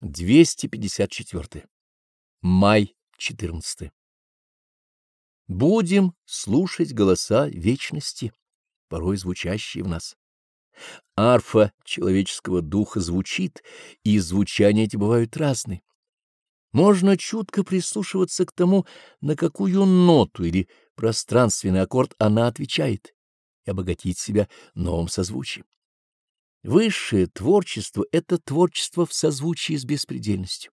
254. Май 14. Будем слушать голоса вечности, порой звучащие в нас. Арфа человеческого духа звучит, и звучания эти бывают разные. Можно чутко прислушиваться к тому, на какую ноту или пространственный аккорд она отвечает, и обогатить себя новым созвучием. Высшее творчество — это творчество в созвучии с беспредельностью.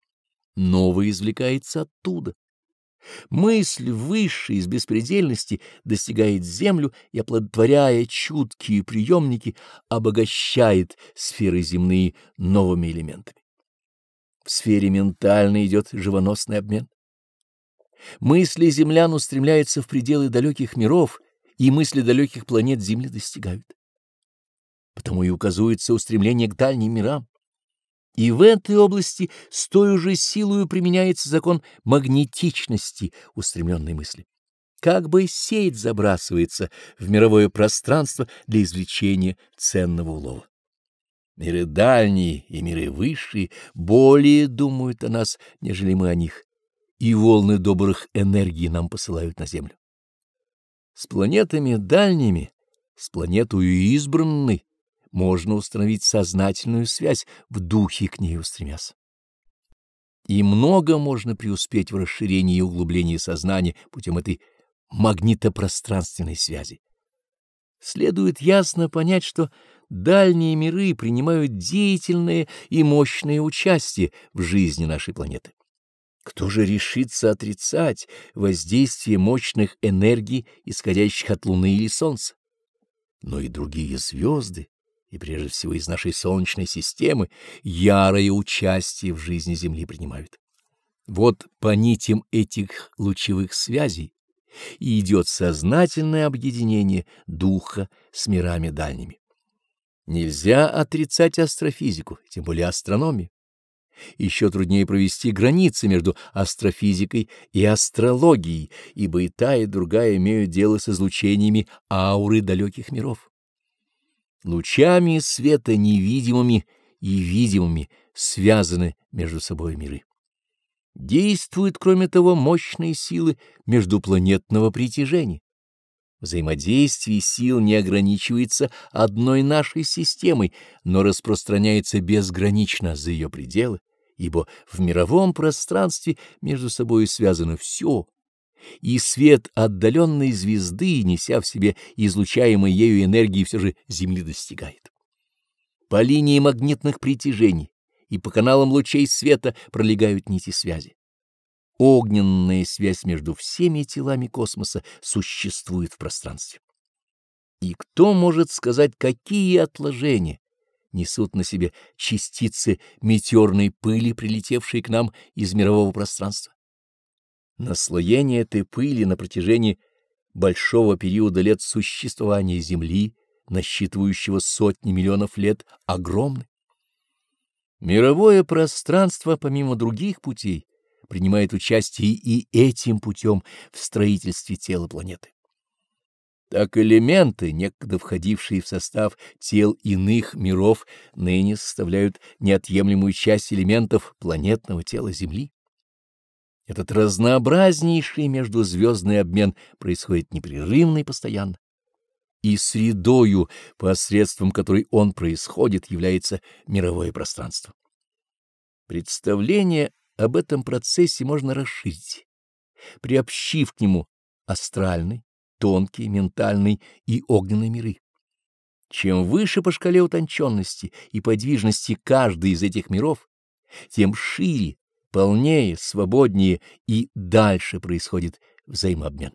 Новое извлекается оттуда. Мысль высшая из беспредельности достигает землю и, оплодотворяя чуткие приемники, обогащает сферы земные новыми элементами. В сфере ментальной идет живоносный обмен. Мысли землян устремляются в пределы далеких миров, и мысли далеких планет Земли достигают. Потому и указывается устремление к дальним мирам. И в этой области с той же силой применяется закон магнетичности устремленной мысли. Как бы сеть забрасывается в мировое пространство для извлечения ценного улова. Миры дальние и миры высшие более думают о нас, нежели мы о них, и волны добрых энергий нам посылают на Землю. С планетами дальними, с планетою избранной, можно установить сознательную связь, в духе к ней устремясь. И много можно преуспеть в расширении и углублении сознания путем этой магнитопространственной связи. Следует ясно понять, что дальние миры принимают деятельное и мощное участие в жизни нашей планеты. Кто же решится отрицать воздействие мощных энергий, исходящих от Луны или Солнца? Но и другие звезды, и прежде всего из нашей Солнечной системы, ярое участие в жизни Земли принимают. Вот по нитям этих лучевых связей и идет сознательное объединение духа с мирами дальними. Нельзя отрицать астрофизику, тем более астрономию. Еще труднее провести границы между астрофизикой и астрологией, ибо и та, и другая имеют дело с излучениями ауры далеких миров. Лучами света невидимыми и видимыми связаны между собой миры. Действуют, кроме того, мощные силы междупланетного притяжения. Взаимодействие сил не ограничивается одной нашей системой, но распространяется безгранично за ее пределы, ибо в мировом пространстве между собой связано все, и свет отдаленной звезды, неся в себе излучаемой ею энергии, все же Земли достигает. По линии магнитных притяжений и по каналам лучей света пролегают нити связи. Огненная связь между всеми телами космоса существует в пространстве. И кто может сказать, какие отложения несут на себе частицы метеорной пыли, прилетевшие к нам из мирового пространства? Наслоение этой пыли на протяжении большого периода лет существования Земли, насчитывающего сотни миллионов лет, огромны. Мировое пространство, помимо других путей, принимает участие и этим путем в строительстве тела планеты. Так элементы, некогда входившие в состав тел иных миров, ныне составляют неотъемлемую часть элементов планетного тела Земли. Этот разнообразнейший междузвездный обмен происходит непрерывно и постоянно. И средою, посредством которой он происходит, является мировое пространство. Представление об этом процессе можно расширить, приобщив к нему астральный, тонкий, ментальный и огненный миры. Чем выше по шкале утонченности и подвижности каждый из этих миров, тем шире, полнее, свободнее и дальше происходит взаимообмен.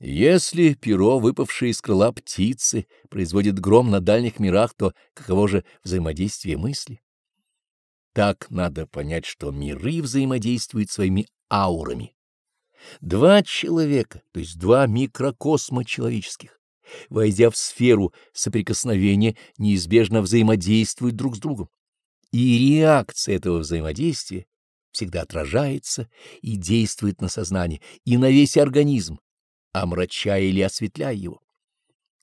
Если перо, выпавшее из крыла птицы, производит гром на дальних мирах, то каково же взаимодействие мысли? Так надо понять, что миры взаимодействуют своими аурами. Два человека, то есть два микрокосма человеческих, войдя в сферу соприкосновения, неизбежно взаимодействуют друг с другом. И реакция этого взаимодействия всегда отражается и действует на сознание и на весь организм, омрачая или осветляя его.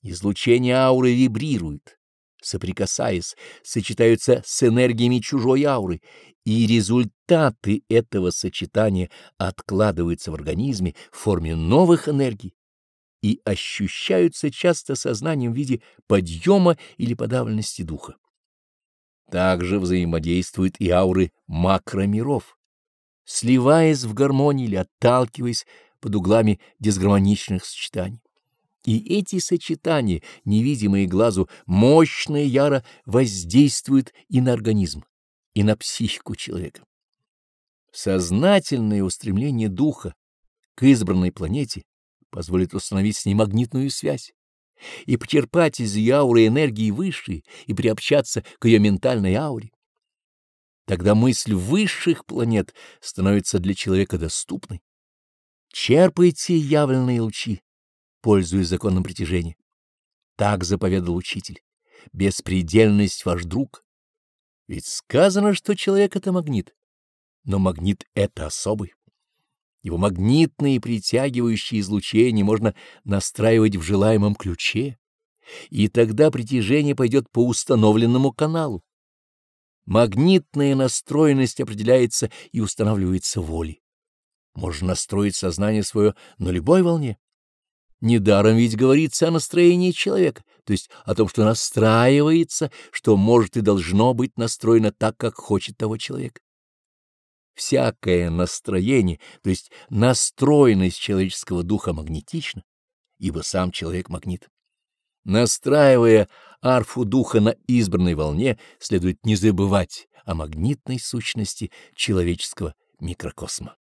Излучение ауры вибрирует, соприкасаясь, сочетаются с энергиями чужой ауры, и результаты этого сочетания откладываются в организме в форме новых энергий и ощущаются часто сознанием в виде подъема или подавленности духа. Также взаимодействуют и ауры макромиров, сливаясь в гармонии или отталкиваясь под углами дисгармоничных сочетаний. И эти сочетания, невидимые глазу, мощно и яро воздействуют и на организм, и на психику человека. Сознательное устремление духа к избранной планете позволит установить с ней магнитную связь и почерпать из ее ауры энергии высшей и приобщаться к ее ментальной ауре. Тогда мысль высших планет становится для человека доступной. Черпайте явленные лучи, пользуясь законом притяжения. Так заповедал учитель. Беспредельность ваш друг. Ведь сказано, что человек — это магнит. Но магнит — это особый. Его магнитные притягивающие излучения можно настраивать в желаемом ключе, и тогда притяжение пойдет по установленному каналу. Магнитная настроенность определяется и устанавливается волей. Можно настроить сознание свое на любой волне. Недаром ведь говорится о настроении человека, то есть о том, что настраивается, что может и должно быть настроено так, как хочет того человека. Всякое настроение, то есть настроенность человеческого духа магнетична, ибо сам человек магнит. Настраивая арфу духа на избранной волне, следует не забывать о магнитной сущности человеческого микрокосма.